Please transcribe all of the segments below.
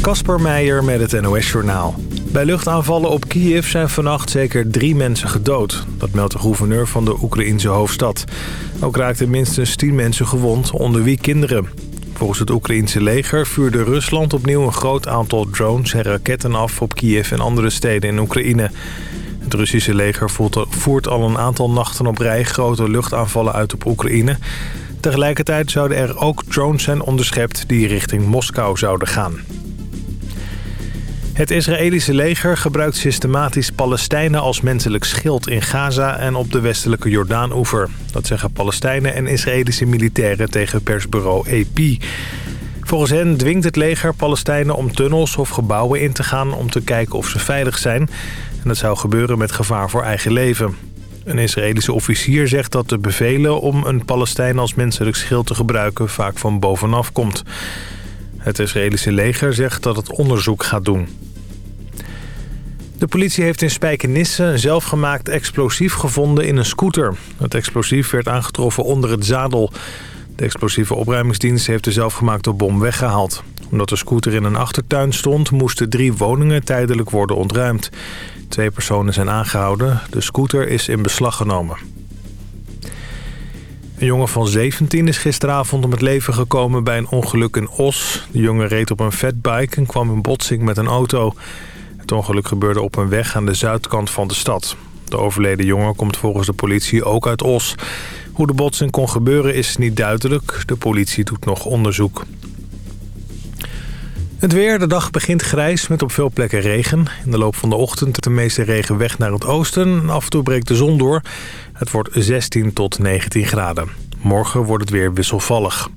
Kasper Meijer met het NOS-journaal. Bij luchtaanvallen op Kiev zijn vannacht zeker drie mensen gedood. Dat meldt de gouverneur van de Oekraïense hoofdstad. Ook raakten minstens tien mensen gewond, onder wie kinderen. Volgens het Oekraïense leger vuurde Rusland opnieuw een groot aantal drones en raketten af op Kiev en andere steden in Oekraïne. Het Russische leger voert al een aantal nachten op rij grote luchtaanvallen uit op Oekraïne. Tegelijkertijd zouden er ook drones zijn onderschept die richting Moskou zouden gaan. Het Israëlische leger gebruikt systematisch Palestijnen als menselijk schild in Gaza en op de westelijke Jordaan-oever. Dat zeggen Palestijnen en Israëlische militairen tegen persbureau AP. Volgens hen dwingt het leger Palestijnen om tunnels of gebouwen in te gaan om te kijken of ze veilig zijn. En dat zou gebeuren met gevaar voor eigen leven. Een Israëlische officier zegt dat de bevelen om een Palestijn als menselijk schild te gebruiken vaak van bovenaf komt. Het Israëlische leger zegt dat het onderzoek gaat doen. De politie heeft in Spijkenisse een zelfgemaakt explosief gevonden in een scooter. Het explosief werd aangetroffen onder het zadel. De explosieve opruimingsdienst heeft de zelfgemaakte bom weggehaald. Omdat de scooter in een achtertuin stond... moesten drie woningen tijdelijk worden ontruimd. Twee personen zijn aangehouden. De scooter is in beslag genomen. Een jongen van 17 is gisteravond om het leven gekomen bij een ongeluk in Os. De jongen reed op een fatbike en kwam in botsing met een auto. Het ongeluk gebeurde op een weg aan de zuidkant van de stad. De overleden jongen komt volgens de politie ook uit Os. Hoe de botsing kon gebeuren is niet duidelijk. De politie doet nog onderzoek. Het weer, de dag begint grijs met op veel plekken regen. In de loop van de ochtend de meeste regen weg naar het oosten. Af en toe breekt de zon door. Het wordt 16 tot 19 graden. Morgen wordt het weer wisselvallig.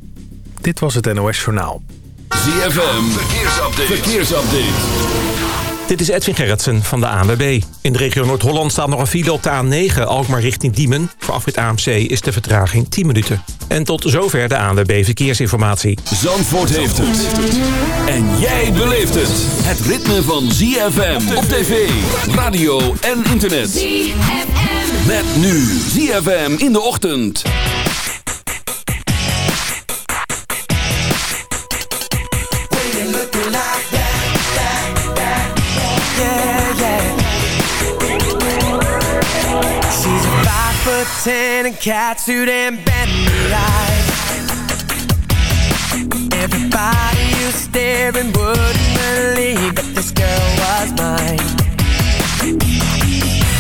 Dit was het NOS Journaal. ZFM, verkeersupdate. verkeersupdate. Dit is Edwin Gerritsen van de ANWB. In de regio Noord-Holland staat nog een file op de A9, Alkmaar richting Diemen. Voor afrit AMC is de vertraging 10 minuten. En tot zover de ANWB Verkeersinformatie. Zandvoort heeft het. En jij beleeft het. Het ritme van ZFM op tv, radio en internet. ZFM. Met nu ZFM in de ochtend. Tan and catsuit and bendy eyes Everybody you staring wouldn't believe that this girl was mine.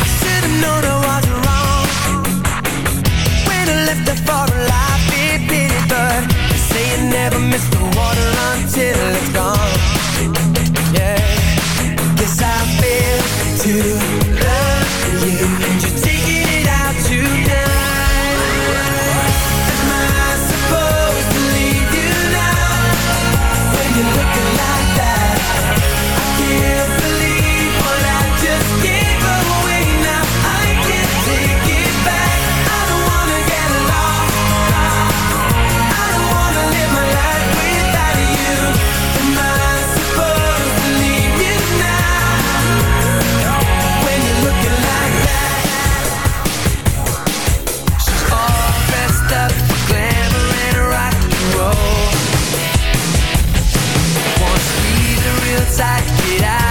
I should've known I was wrong. When I left her for a life it pity But they say you never miss the water until it's gone outside, get out.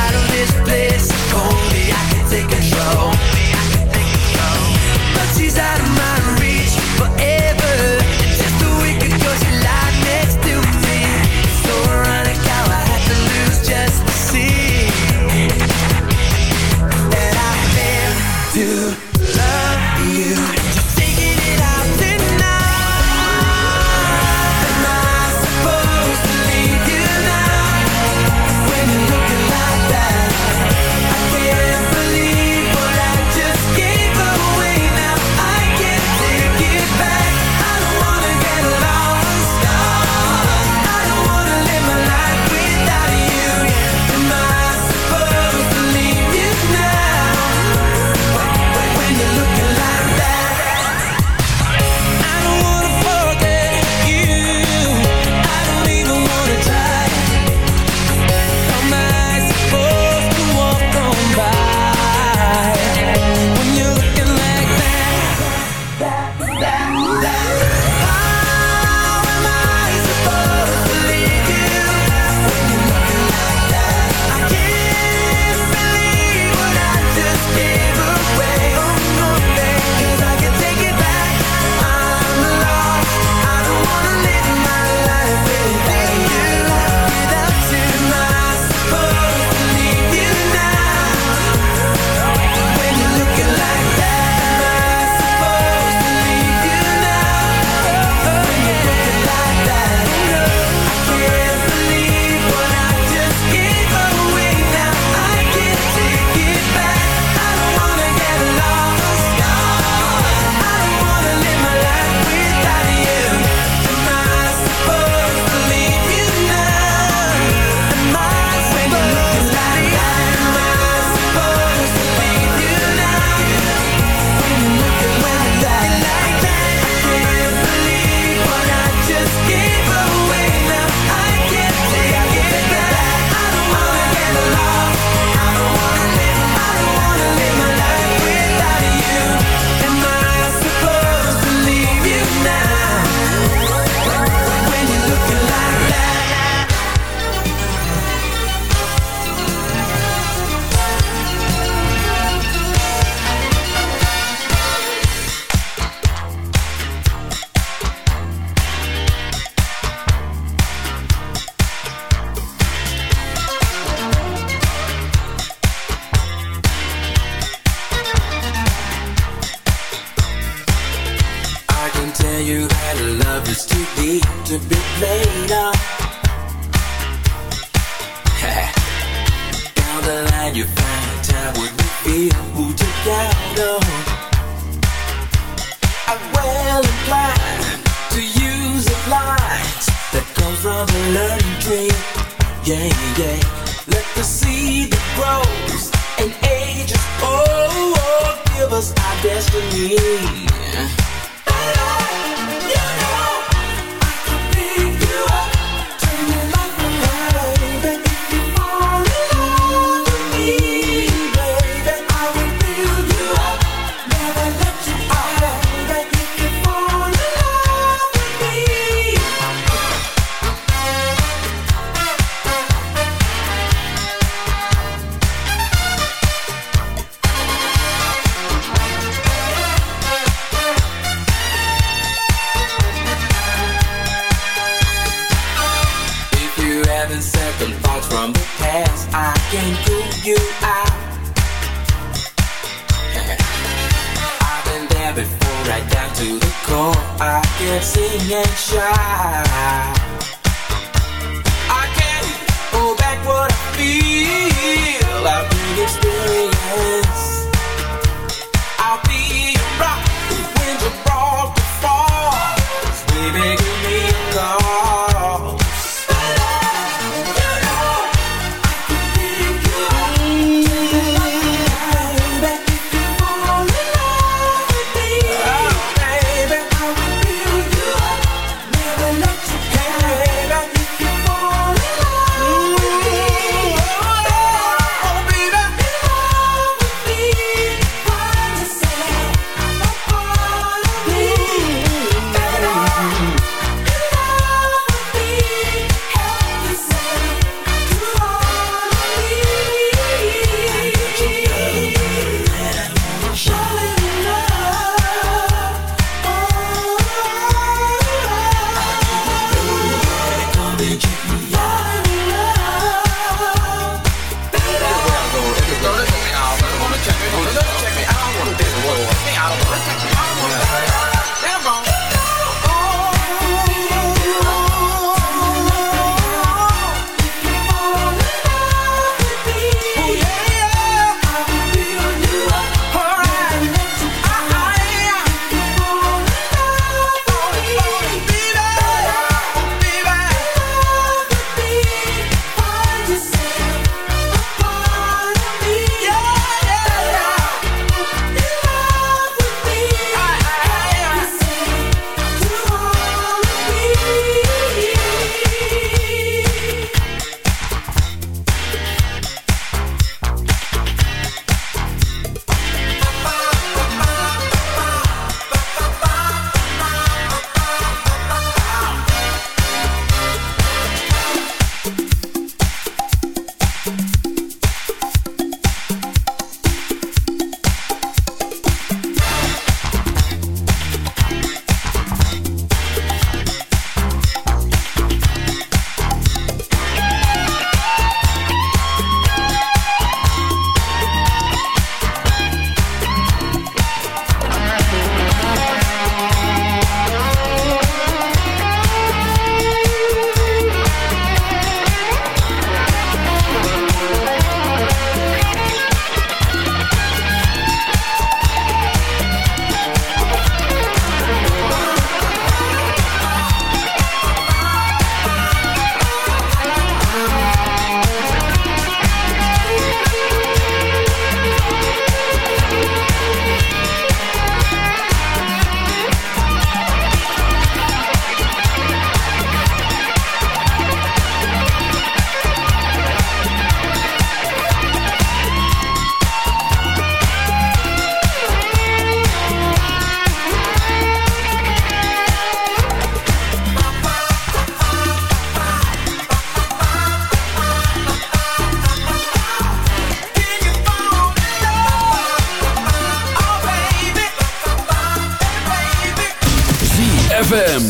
ZFM.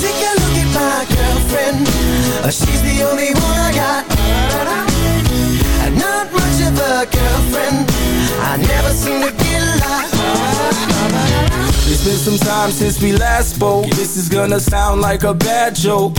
Take a look at my girlfriend. She's the only one I got. Not much of a girlfriend. I never seem to get lost. It's been some time since we last spoke. This is gonna sound like a bad joke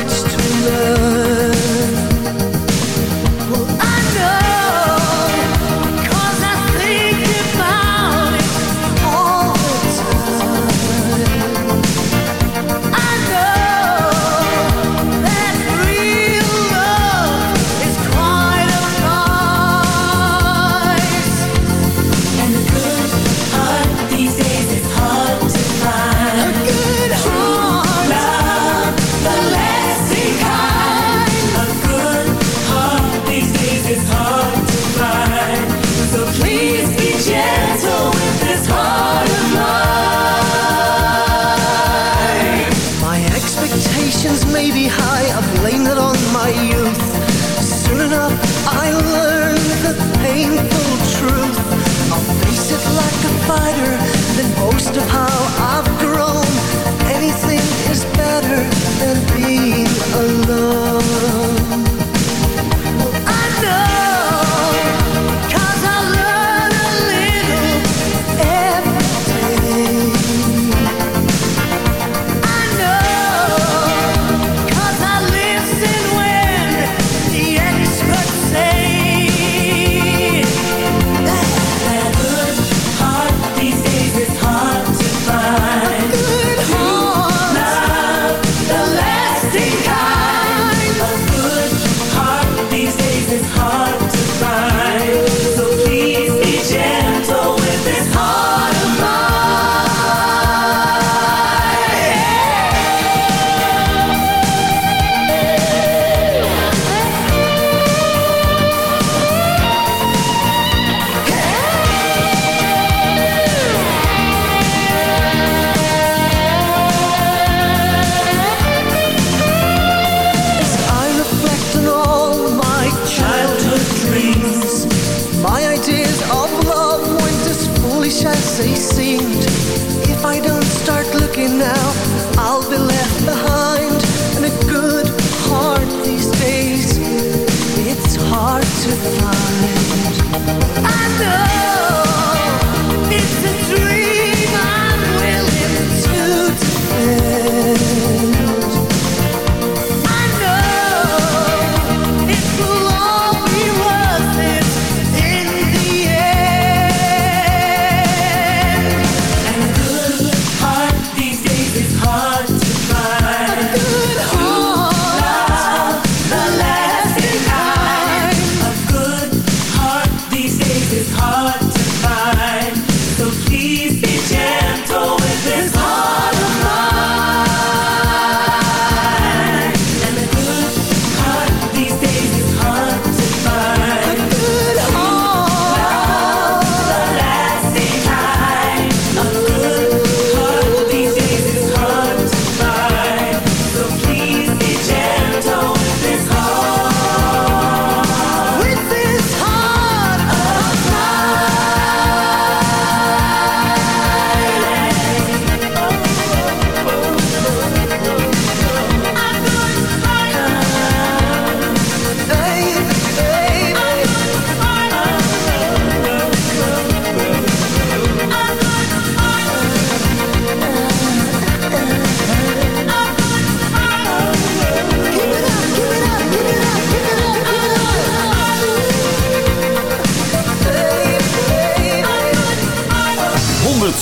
it's too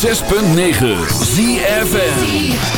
6.9 ZFN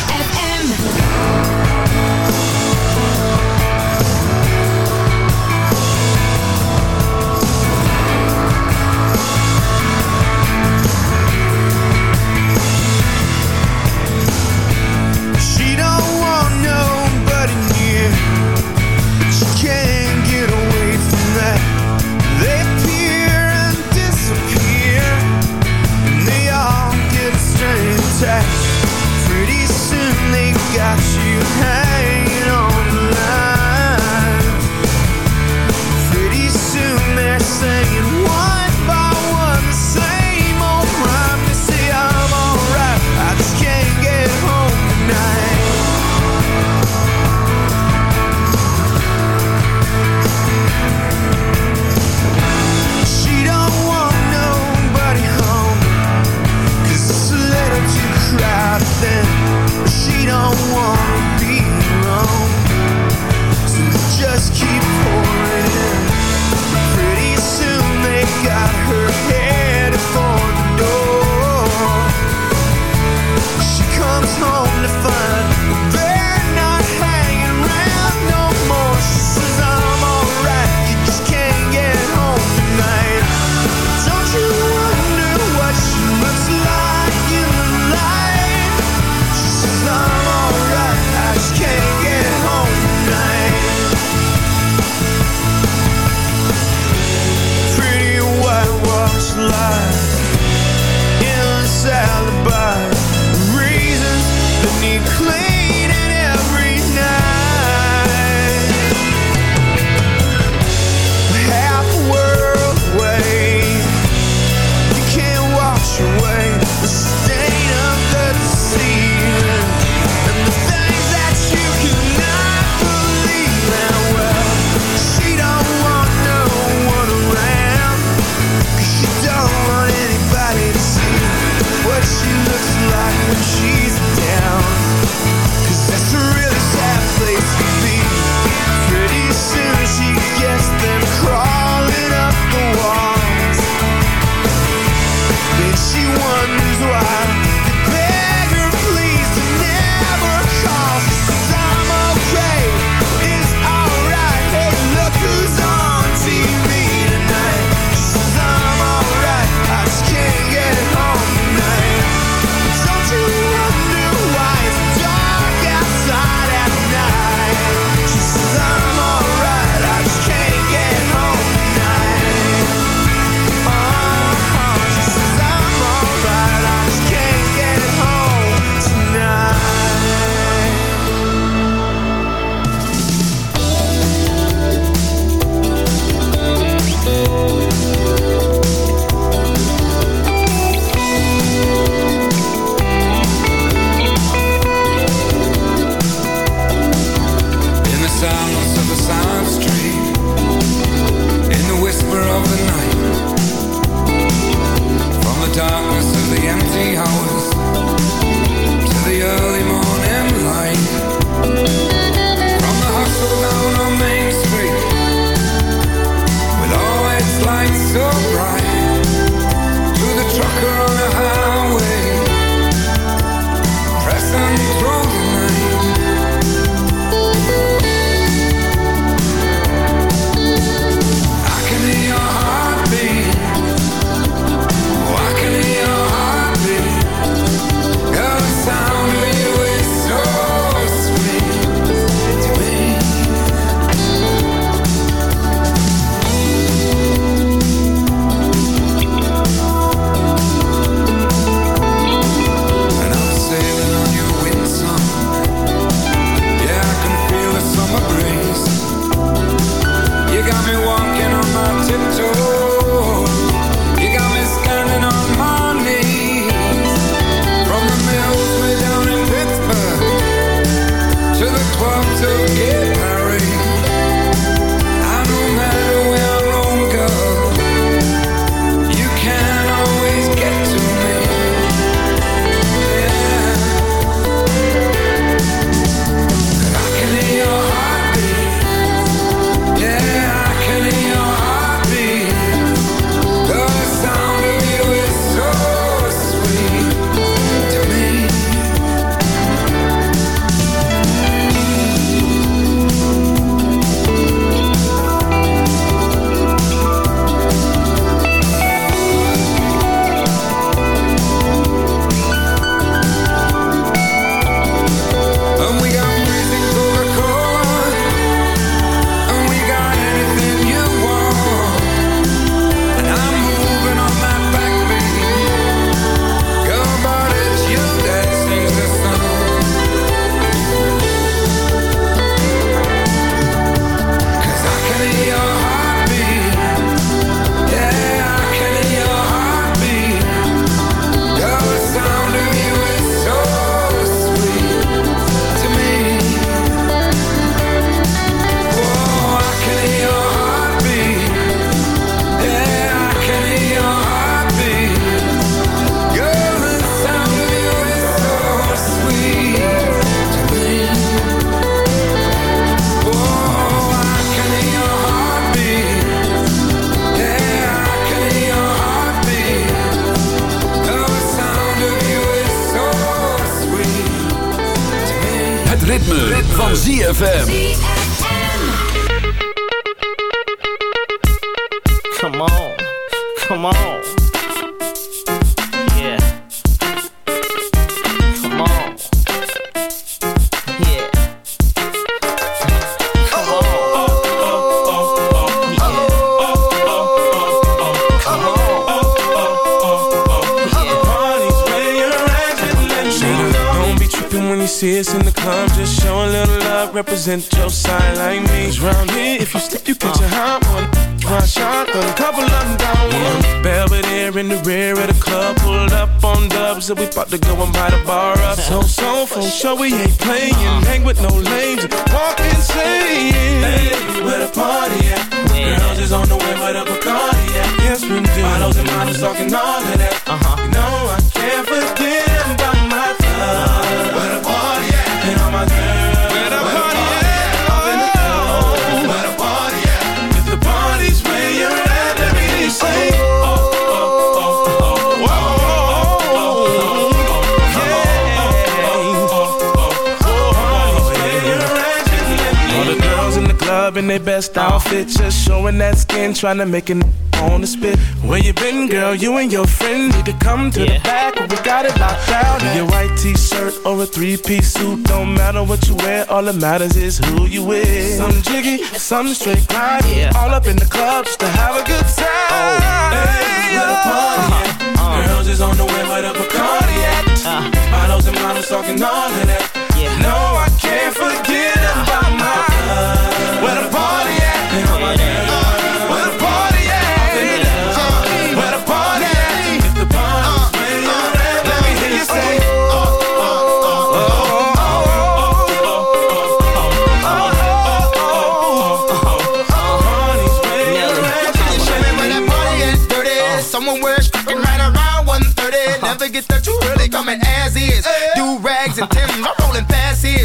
in the club in their best outfit, just showing that skin, trying to make it on the spit. Where you been, girl? You and your friend need to come to the back. We got it locked down. In your white t-shirt or a three-piece suit, don't matter what you wear. All that matters is who you with. Some jiggy, some straight grind. Yeah. All up in the club just to have a good time. Oh. Hey, where the party at? Uh-huh. Uh-huh. Girls is on the way, where the Bacardi at? Uh. Models and models talking all of that.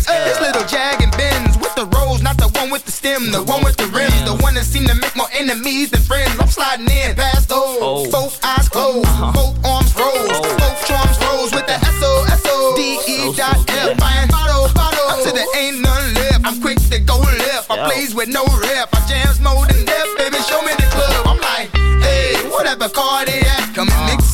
Past his. This little Jag and Benz with the rose, not the one with the stem, the one with the rims, the one that seem to make more enemies than friends. I'm sliding in past those. Oh. Both eyes closed, uh-huh. both arms rose, oh. both charms rose with the S O S O D E dot F. Buying bottle, bottle, till there ain't none left. I'm quick to go left. I plays with no rep. I jams more than death, baby. Show me the club. I'm like, hey, whatever car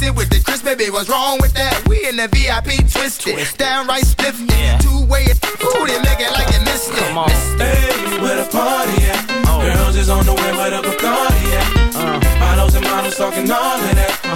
it with the Chris, baby. What's wrong with that? We in the VIP twisted, downright spiffy. Two way, ooh, they make it like you missed it. Come on. Hey, where the party at? Oh. Girls is on the way, where the Bacardi at? Uh. Models and models talking all of that. You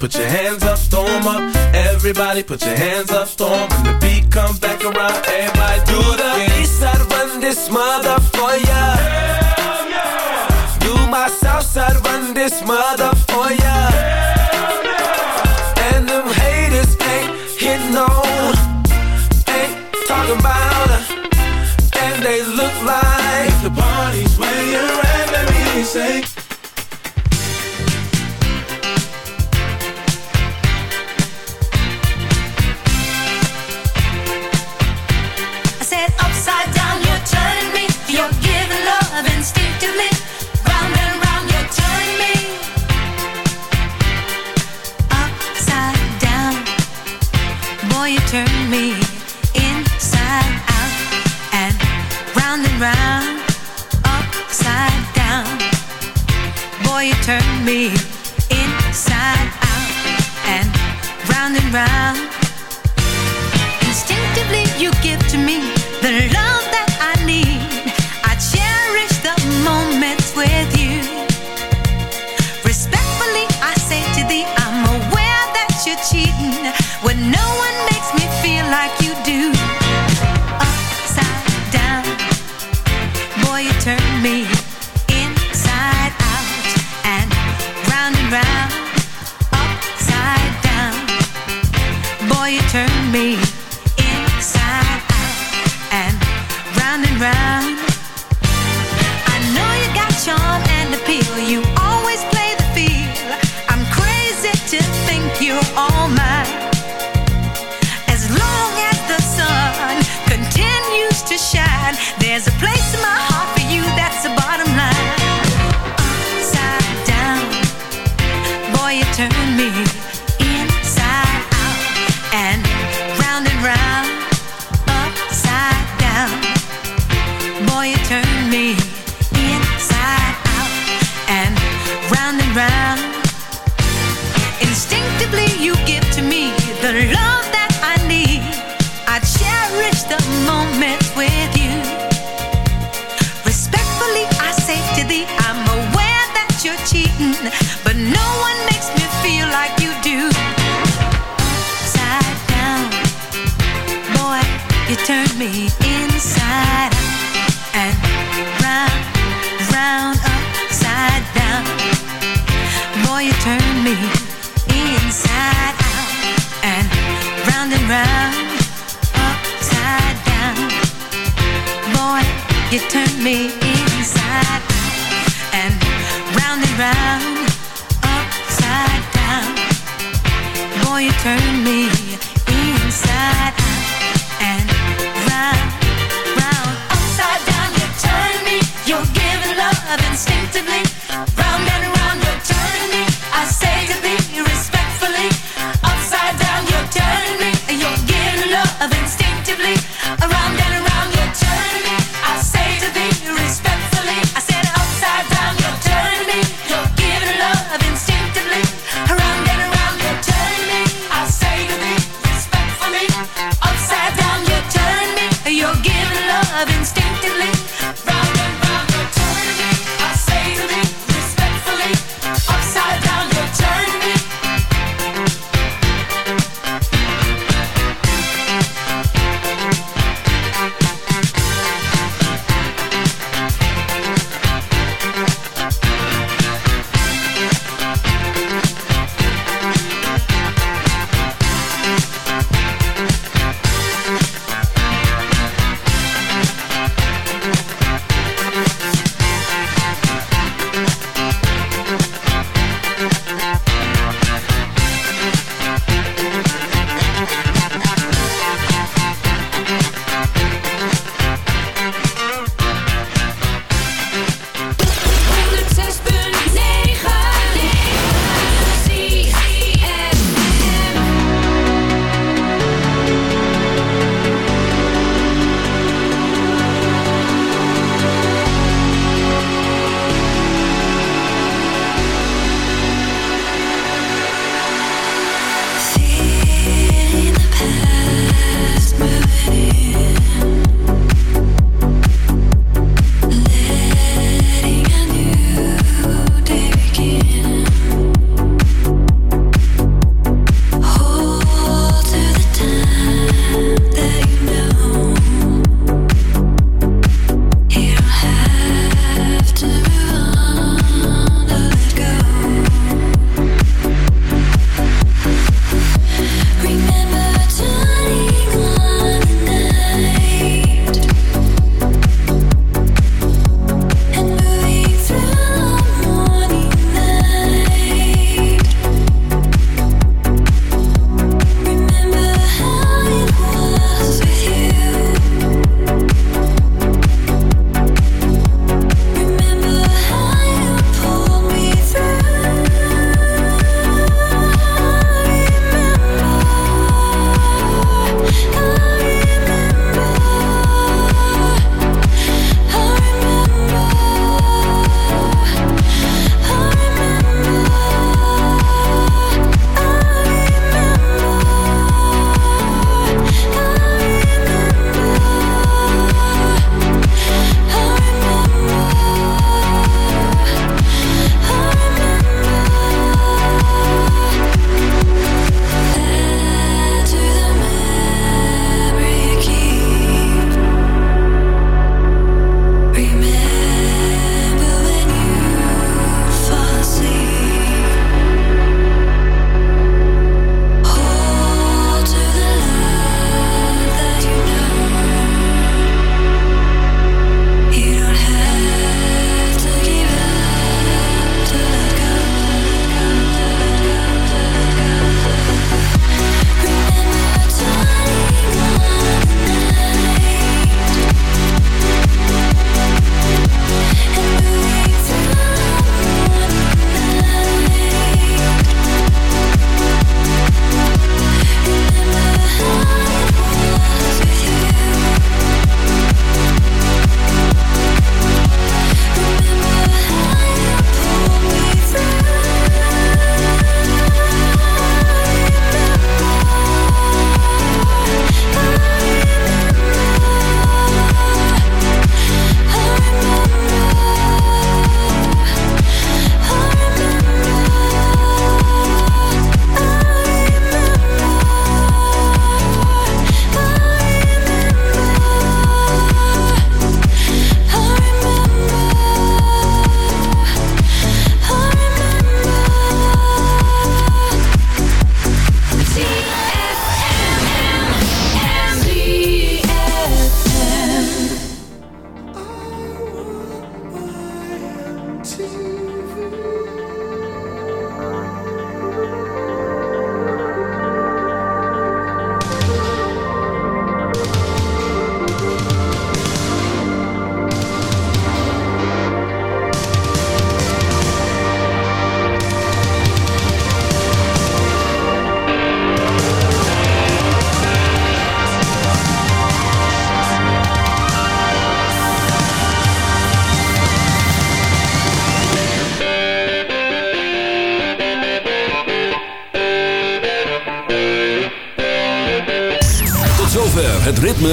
put your hands up, storm up. Everybody put your hands up, storm. When the beat comes back around, everybody do the